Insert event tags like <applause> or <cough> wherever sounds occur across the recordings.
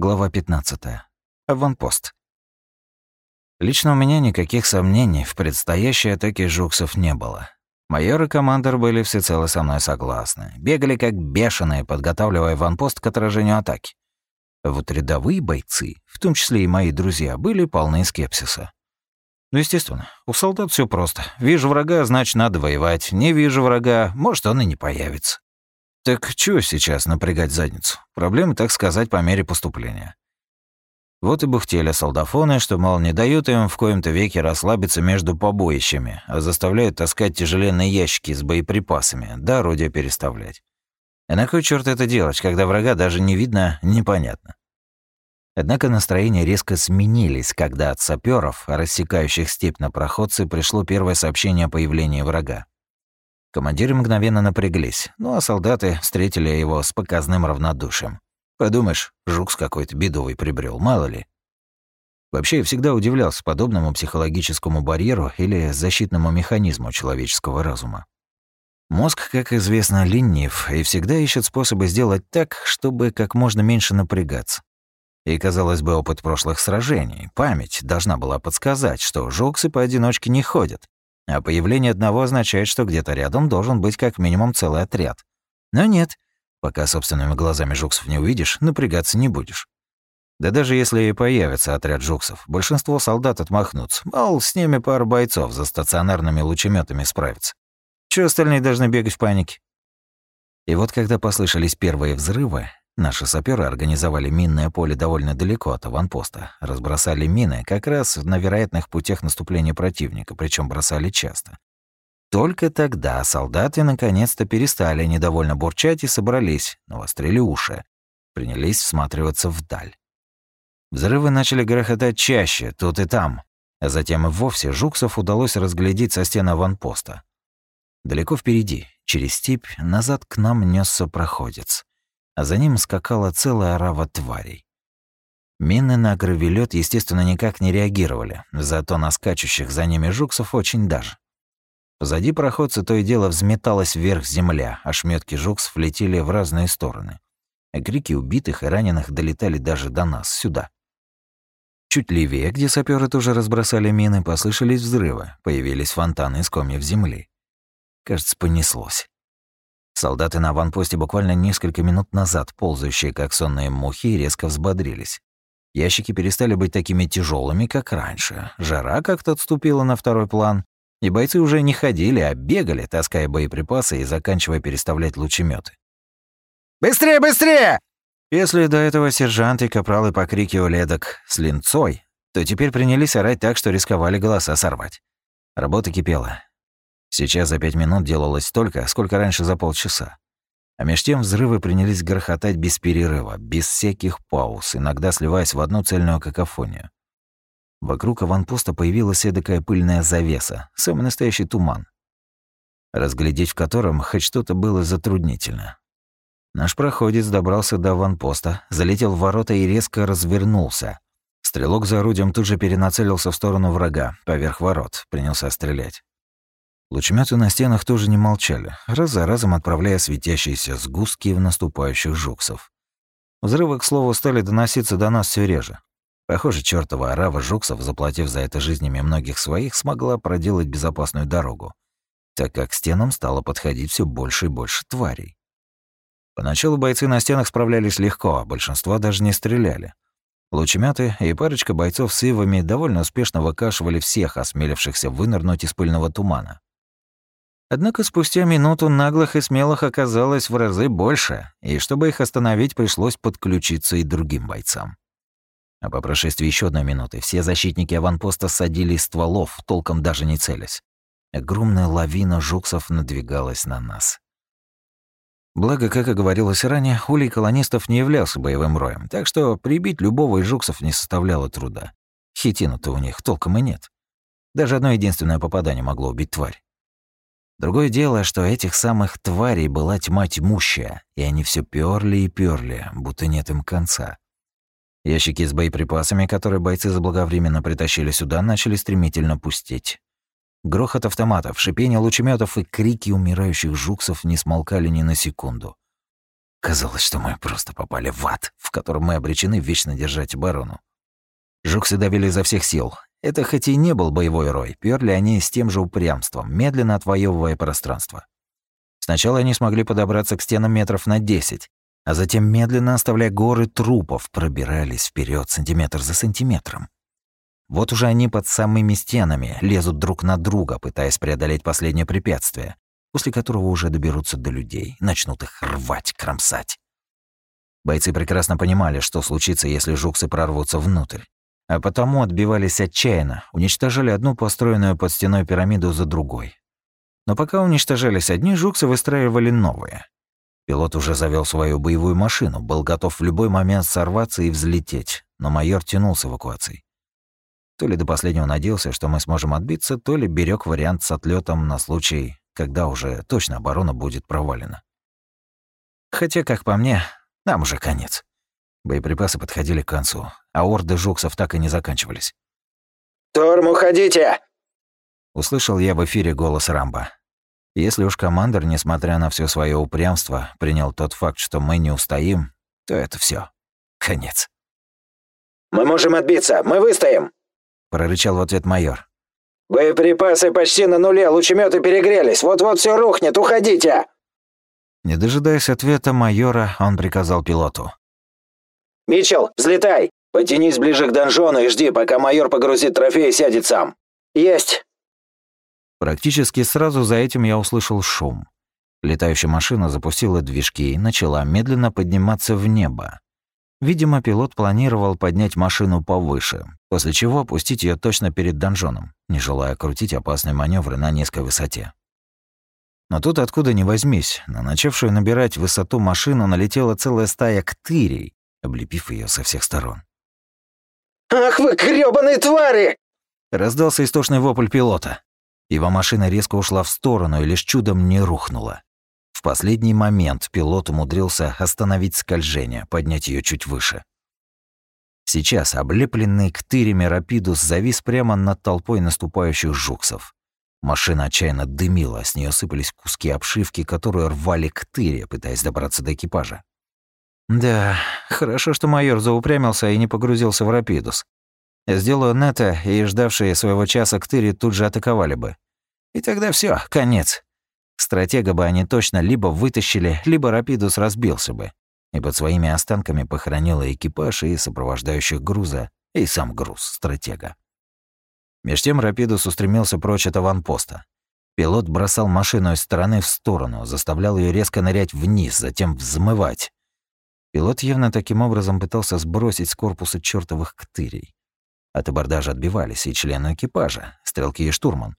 Глава 15. Аванпост. Лично у меня никаких сомнений в предстоящей атаке жуксов не было. Майор и командор были всецело со мной согласны. Бегали как бешеные, подготавливая аванпост к отражению атаки. Вот рядовые бойцы, в том числе и мои друзья, были полны скепсиса. Ну, естественно, у солдат все просто. Вижу врага, значит, надо воевать. Не вижу врага, может, он и не появится. Так чего сейчас напрягать задницу? Проблемы, так сказать, по мере поступления. Вот и бухтели солдафоны, что, мол, не дают им в коем-то веке расслабиться между побоищами, а заставляют таскать тяжеленные ящики с боеприпасами, да орудия переставлять. И на кой черт это делать, когда врага даже не видно, непонятно. Однако настроения резко сменились, когда от саперов, рассекающих степь на проходцы, пришло первое сообщение о появлении врага. Командиры мгновенно напряглись, ну а солдаты встретили его с показным равнодушием. Подумаешь, жукс какой-то бедовый прибрел, мало ли. Вообще, я всегда удивлялся подобному психологическому барьеру или защитному механизму человеческого разума. Мозг, как известно, ленив и всегда ищет способы сделать так, чтобы как можно меньше напрягаться. И, казалось бы, опыт прошлых сражений, память должна была подсказать, что жуксы поодиночке не ходят, а появление одного означает, что где-то рядом должен быть как минимум целый отряд. Но нет, пока собственными глазами жуксов не увидишь, напрягаться не будешь. Да даже если и появится отряд жуксов, большинство солдат отмахнутся, мол, с ними пару бойцов за стационарными лучеметами справится. Чего остальные должны бегать в панике? И вот когда послышались первые взрывы, Наши саперы организовали минное поле довольно далеко от аванпоста, разбросали мины как раз на вероятных путях наступления противника, причем бросали часто. Только тогда солдаты наконец-то перестали недовольно бурчать и собрались, навострили уши, принялись всматриваться вдаль. Взрывы начали грохотать чаще, тут и там, а затем и вовсе Жуксов удалось разглядеть со стены аванпоста. Далеко впереди, через степь, назад к нам нёсся проходец а за ним скакала целая орава тварей. Мины на гравелет, естественно, никак не реагировали, зато на скачущих за ними жуксов очень даже. Позади проходца то и дело взметалась вверх земля, а шметки жуксов летели в разные стороны. А крики убитых и раненых долетали даже до нас, сюда. Чуть левее, где саперы тоже разбросали мины, послышались взрывы, появились фонтаны из комьев земли. Кажется, понеслось. Солдаты на аванпосте буквально несколько минут назад, ползающие как сонные мухи, резко взбодрились. Ящики перестали быть такими тяжелыми, как раньше. Жара как-то отступила на второй план, и бойцы уже не ходили, а бегали, таская боеприпасы и заканчивая переставлять лучеметы. «Быстрее, быстрее!» Если до этого сержанты и капралы покрикивали эдак с линцой, то теперь принялись орать так, что рисковали голоса сорвать. Работа кипела. Сейчас за пять минут делалось столько, сколько раньше за полчаса. А меж тем взрывы принялись грохотать без перерыва, без всяких пауз, иногда сливаясь в одну цельную какофонию. Вокруг аванпоста появилась эдакая пыльная завеса, самый настоящий туман, разглядеть в котором хоть что-то было затруднительно. Наш проходец добрался до аванпоста, залетел в ворота и резко развернулся. Стрелок за орудием тут же перенацелился в сторону врага, поверх ворот, принялся стрелять. Лучметы на стенах тоже не молчали, раз за разом отправляя светящиеся сгустки в наступающих жуксов. Взрывы, к слову, стали доноситься до нас все реже. Похоже, чертова орава жуксов, заплатив за это жизнями многих своих, смогла проделать безопасную дорогу, так как к стенам стало подходить все больше и больше тварей. Поначалу бойцы на стенах справлялись легко, а большинство даже не стреляли. Лучемяты и парочка бойцов с ивами довольно успешно выкашивали всех, осмелившихся вынырнуть из пыльного тумана. Однако спустя минуту наглых и смелых оказалось в разы больше, и чтобы их остановить, пришлось подключиться и другим бойцам. А по прошествии еще одной минуты все защитники аванпоста садили стволов, толком даже не целясь. Огромная лавина жуксов надвигалась на нас. Благо, как и говорилось ранее, улей колонистов не являлся боевым роем, так что прибить любого из жуксов не составляло труда. Хитина-то у них толком и нет. Даже одно единственное попадание могло убить тварь. Другое дело, что этих самых тварей была тьма тьмущая, и они все перли и перли, будто нет им конца. Ящики с боеприпасами, которые бойцы заблаговременно притащили сюда, начали стремительно пустеть. Грохот автоматов, шипение лучеметов и крики умирающих жуксов не смолкали ни на секунду. Казалось, что мы просто попали в ад, в котором мы обречены вечно держать оборону. Жуксы давили изо всех сил. Это хоть и не был боевой рой, перли они с тем же упрямством, медленно отвоевывая пространство. Сначала они смогли подобраться к стенам метров на 10, а затем, медленно оставляя горы трупов, пробирались вперед сантиметр за сантиметром. Вот уже они под самыми стенами лезут друг на друга, пытаясь преодолеть последнее препятствие, после которого уже доберутся до людей, начнут их рвать, кромсать. Бойцы прекрасно понимали, что случится, если жуксы прорвутся внутрь, а потому отбивались отчаянно, уничтожали одну построенную под стеной пирамиду за другой. Но пока уничтожались одни, жуксы выстраивали новые. Пилот уже завел свою боевую машину, был готов в любой момент сорваться и взлететь, но майор тянул с эвакуацией. То ли до последнего надеялся, что мы сможем отбиться, то ли берег вариант с отлетом на случай, когда уже точно оборона будет провалена. Хотя, как по мне, нам уже конец. Боеприпасы подходили к концу, а орды жуксов так и не заканчивались. «Торм, уходите!» Услышал я в эфире голос Рамба. Если уж командир, несмотря на все свое упрямство, принял тот факт, что мы не устоим, то это все. Конец. «Мы можем отбиться, мы выстоим!» прорычал в ответ майор. «Боеприпасы почти на нуле, лучеметы перегрелись, вот-вот все рухнет, уходите!» Не дожидаясь ответа майора, он приказал пилоту. «Митчелл, взлетай! Потянись ближе к донжону и жди, пока майор погрузит трофей и сядет сам. Есть!» Практически сразу за этим я услышал шум. Летающая машина запустила движки и начала медленно подниматься в небо. Видимо, пилот планировал поднять машину повыше, после чего опустить ее точно перед донжоном, не желая крутить опасные маневры на низкой высоте. Но тут откуда ни возьмись, на начавшую набирать высоту машину налетела целая стая ктырей, облепив ее со всех сторон. «Ах вы грёбаные твари!» Раздался истошный вопль пилота. Его машина резко ушла в сторону и лишь чудом не рухнула. В последний момент пилот умудрился остановить скольжение, поднять ее чуть выше. Сейчас облепленный ктырями Рапидус завис прямо над толпой наступающих жуксов. Машина отчаянно дымила, с нее сыпались куски обшивки, которые рвали ктыри, пытаясь добраться до экипажа. Да, хорошо, что майор заупрямился и не погрузился в Рапидус. Сделаю он это, и ждавшие своего часа ктыри тут же атаковали бы. И тогда все, конец. Стратега бы они точно либо вытащили, либо Рапидус разбился бы, и под своими останками похоронила экипаж и сопровождающих груза, и сам груз стратега. Меж тем Рапидус устремился прочь от аванпоста. Пилот бросал машину из стороны в сторону, заставлял ее резко нырять вниз, затем взмывать. Пилот явно таким образом пытался сбросить с корпуса чертовых ктырей. От абордажа отбивались и члены экипажа, стрелки и штурман,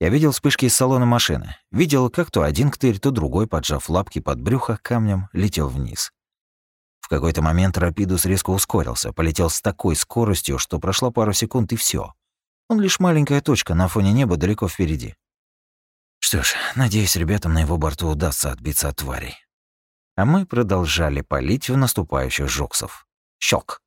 я видел вспышки из салона машины. Видел, как то один ктырь, то другой, поджав лапки под брюхо камнем, летел вниз. В какой-то момент Рапидус резко ускорился, полетел с такой скоростью, что прошла пару секунд и все. Он лишь маленькая точка на фоне неба далеко впереди. Что ж, надеюсь, ребятам на его борту удастся отбиться от тварей. А мы продолжали палить в наступающих жуксов. Щелк.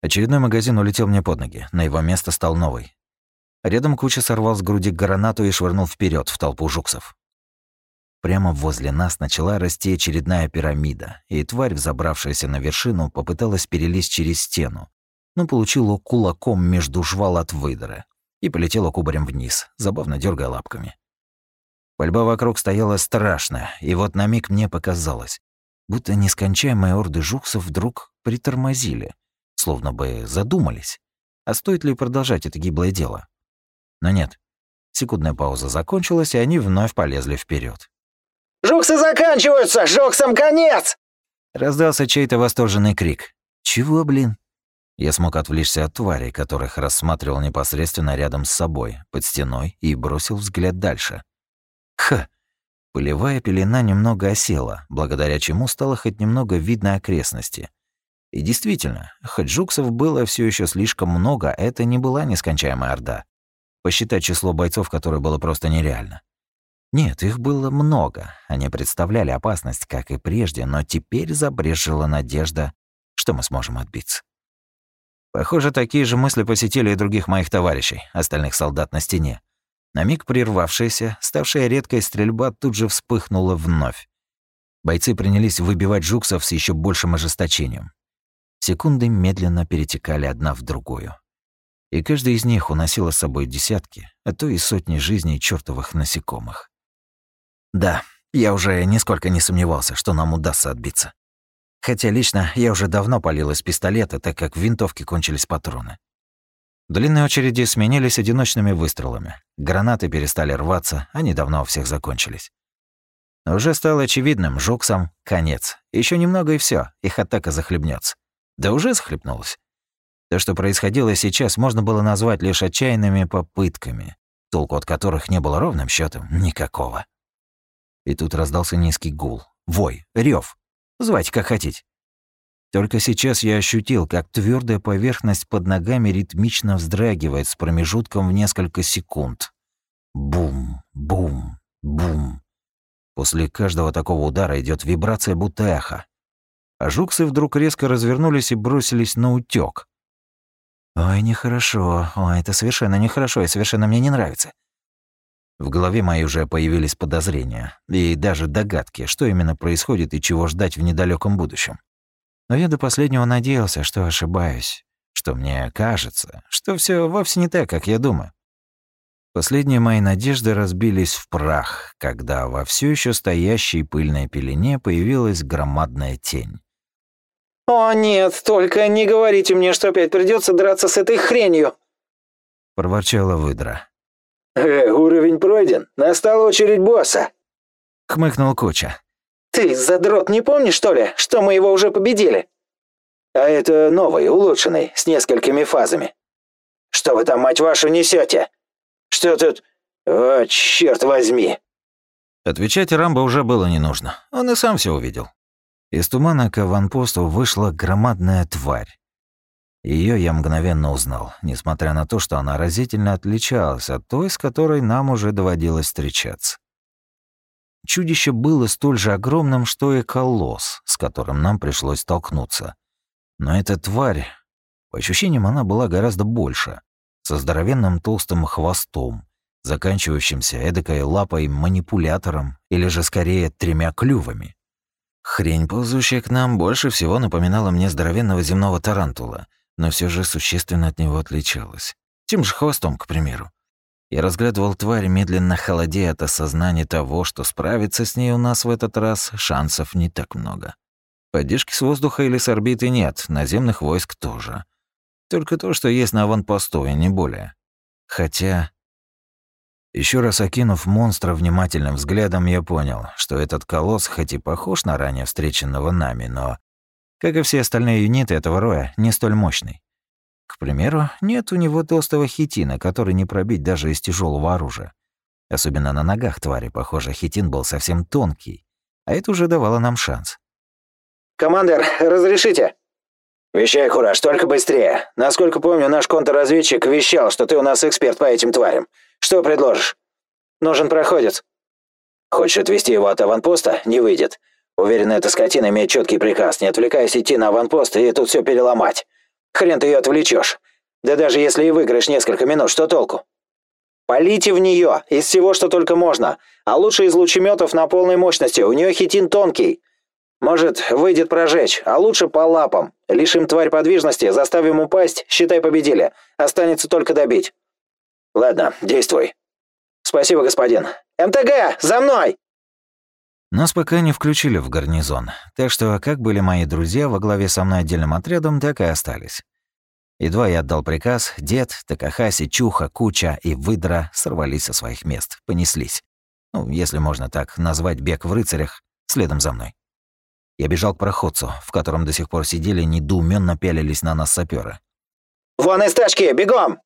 Очередной магазин улетел мне под ноги, на его место стал новый. Рядом Куча сорвал с груди гранату и швырнул вперед в толпу жуксов. Прямо возле нас начала расти очередная пирамида, и тварь, взобравшаяся на вершину, попыталась перелезть через стену, но получила кулаком между жвал от выдора и полетела кубарем вниз, забавно дергая лапками. Пальба вокруг стояла страшная, и вот на миг мне показалось, будто нескончаемые орды жуксов вдруг притормозили, словно бы задумались, а стоит ли продолжать это гиблое дело. Но нет. Секундная пауза закончилась, и они вновь полезли вперед. «Жуксы заканчиваются! Жуксам конец!» Раздался чей-то восторженный крик. «Чего, блин?» Я смог отвлечься от тварей, которых рассматривал непосредственно рядом с собой, под стеной, и бросил взгляд дальше. Ха! Полевая пелена немного осела, благодаря чему стало хоть немного видно окрестности. И действительно, хоть жуксов было все еще слишком много, это не была нескончаемая орда. Посчитать число бойцов, которое было просто нереально. Нет, их было много. Они представляли опасность, как и прежде, но теперь забрежила надежда, что мы сможем отбиться. Похоже, такие же мысли посетили и других моих товарищей, остальных солдат на стене. На миг прервавшаяся, ставшая редкой стрельба тут же вспыхнула вновь. Бойцы принялись выбивать жуксов с еще большим ожесточением. Секунды медленно перетекали одна в другую. И каждый из них уносила с собой десятки, а то и сотни жизней чертовых насекомых. Да, я уже нисколько не сомневался, что нам удастся отбиться. Хотя лично я уже давно палил из пистолета, так как в винтовке кончились патроны. Длинные очереди сменились одиночными выстрелами. Гранаты перестали рваться, они давно у всех закончились. Уже стало очевидным, жуксам конец. Еще немного и все, их атака захлебнется. Да уже захлебнулась. То, что происходило сейчас, можно было назвать лишь отчаянными попытками, толку от которых не было ровным счетом никакого. И тут раздался низкий гул, вой, рев. Звать как хотите. Только сейчас я ощутил, как твердая поверхность под ногами ритмично вздрагивает с промежутком в несколько секунд. Бум, бум, бум. После каждого такого удара идет вибрация, будто эхо. А жуксы вдруг резко развернулись и бросились на утёк. Ой, нехорошо. Ой, это совершенно нехорошо и совершенно мне не нравится. В голове моей уже появились подозрения и даже догадки, что именно происходит и чего ждать в недалеком будущем. Но я до последнего надеялся, что ошибаюсь, что мне кажется, что все вовсе не так, как я думаю. Последние мои надежды разбились в прах, когда во все еще стоящей пыльной пелене появилась громадная тень. «О нет, только не говорите мне, что опять придется драться с этой хренью!» проворчала выдра. «Э, уровень пройден. Настала очередь босса». Хмыкнул Куча. «Ты, задрот, не помнишь, что ли, что мы его уже победили?» «А это новый, улучшенный, с несколькими фазами. Что вы там, мать вашу, несете? Что тут... О, черт возьми!» Отвечать Рамбо уже было не нужно. Он и сам все увидел. Из тумана к аванпосту вышла громадная тварь. Ее я мгновенно узнал, несмотря на то, что она разительно отличалась от той, с которой нам уже доводилось встречаться. Чудище было столь же огромным, что и колосс, с которым нам пришлось столкнуться. Но эта тварь, по ощущениям, она была гораздо больше, со здоровенным толстым хвостом, заканчивающимся эдакой лапой-манипулятором или же скорее тремя клювами. Хрень, ползущая к нам, больше всего напоминала мне здоровенного земного тарантула — но все же существенно от него отличалась. Тем же хвостом, к примеру. Я разглядывал тварь, медленно холодея от осознания того, что справиться с ней у нас в этот раз шансов не так много. Поддержки с воздуха или с орбиты нет, наземных войск тоже. Только то, что есть на аванпосту, и не более. Хотя... Еще раз окинув монстра внимательным взглядом, я понял, что этот колосс хоть и похож на ранее встреченного нами, но как и все остальные юниты этого роя, не столь мощный. К примеру, нет у него толстого хитина, который не пробить даже из тяжелого оружия. Особенно на ногах твари, похоже, хитин был совсем тонкий, а это уже давало нам шанс. «Командир, разрешите?» «Вещай, Хураш, только быстрее. Насколько помню, наш контрразведчик вещал, что ты у нас эксперт по этим тварям. Что предложишь?» «Нужен проходец». «Хочешь отвезти его от аванпоста? Не выйдет. Уверен, эта скотина имеет четкий приказ, не отвлекаясь идти на аванпост и тут все переломать. Хрен ты ее отвлечешь. Да даже если и выиграешь несколько минут, что толку? Полите в нее из всего, что только можно, а лучше из лучеметов на полной мощности, у нее хитин тонкий. Может, выйдет прожечь, а лучше по лапам. Лишим тварь подвижности, заставим упасть, считай победили. Останется только добить. Ладно, действуй. Спасибо, господин. МТГ, за мной! Нас пока не включили в гарнизон, так что как были мои друзья во главе со мной отдельным отрядом, так и остались. Едва я отдал приказ, дед, Такахаси, Чуха, Куча и Выдра сорвались со своих мест, понеслись. Ну, если можно так назвать бег в рыцарях, следом за мной. Я бежал к проходцу, в котором до сих пор сидели, недоуменно пялились на нас саперы. «Вон из тачки, бегом!»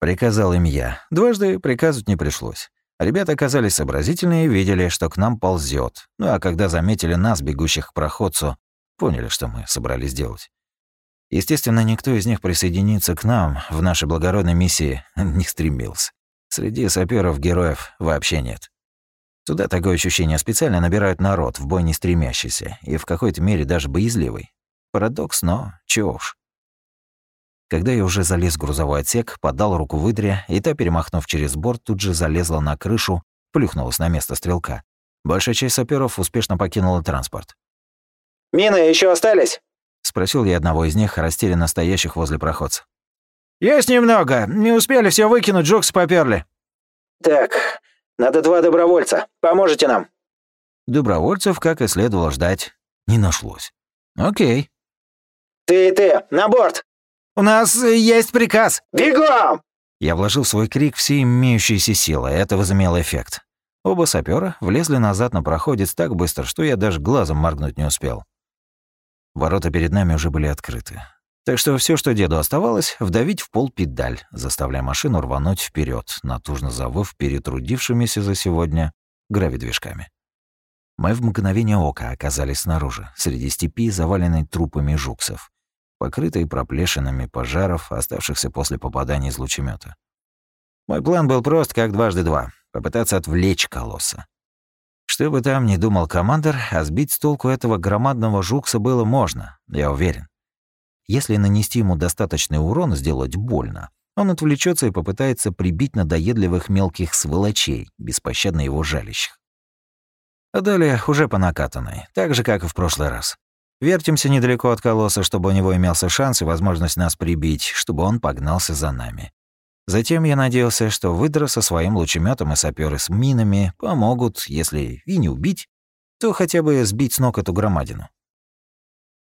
Приказал им я. Дважды приказывать не пришлось. Ребята оказались сообразительные и видели, что к нам ползет. Ну а когда заметили нас, бегущих к проходцу, поняли, что мы собрались делать. Естественно, никто из них присоединиться к нам в нашей благородной миссии <laughs> не стремился. Среди саперов героев вообще нет. Туда такое ощущение специально набирают народ, в бой не стремящийся, и в какой-то мере даже боязливый. Парадокс, но чего уж. Когда я уже залез в грузовой отсек, подал руку выдре, и та, перемахнув через борт, тут же залезла на крышу, плюхнулась на место стрелка Большая часть саперов успешно покинула транспорт. «Мины еще остались?» — спросил я одного из них, растерянно стоящих возле проходца. «Есть немного. Не успели все выкинуть, жукс поперли». «Так, надо два добровольца. Поможете нам?» Добровольцев, как и следовало ждать, не нашлось. «Окей». «Ты и ты, на борт!» «У нас есть приказ!» «Бегом!» Я вложил в свой крик все имеющиеся силы, это возымело эффект. Оба сапера влезли назад на проходец так быстро, что я даже глазом моргнуть не успел. Ворота перед нами уже были открыты. Так что все, что деду оставалось, вдавить в пол педаль, заставляя машину рвануть вперед, натужно завыв перетрудившимися за сегодня гравидвижками. Мы в мгновение ока оказались снаружи, среди степи, заваленной трупами жуксов, покрытой проплешинами пожаров, оставшихся после попадания из лучемета. Мой план был прост, как дважды два — попытаться отвлечь колосса. Что бы там ни думал командир, а сбить с толку этого громадного жукса было можно, я уверен. Если нанести ему достаточный урон, сделать больно, он отвлечется и попытается прибить надоедливых мелких сволочей, беспощадно его жалящих. А далее уже по накатанной, так же, как и в прошлый раз. Вертимся недалеко от колосса, чтобы у него имелся шанс и возможность нас прибить, чтобы он погнался за нами. Затем я надеялся, что выдра со своим лучеметом и саперы с минами помогут, если и не убить, то хотя бы сбить с ног эту громадину.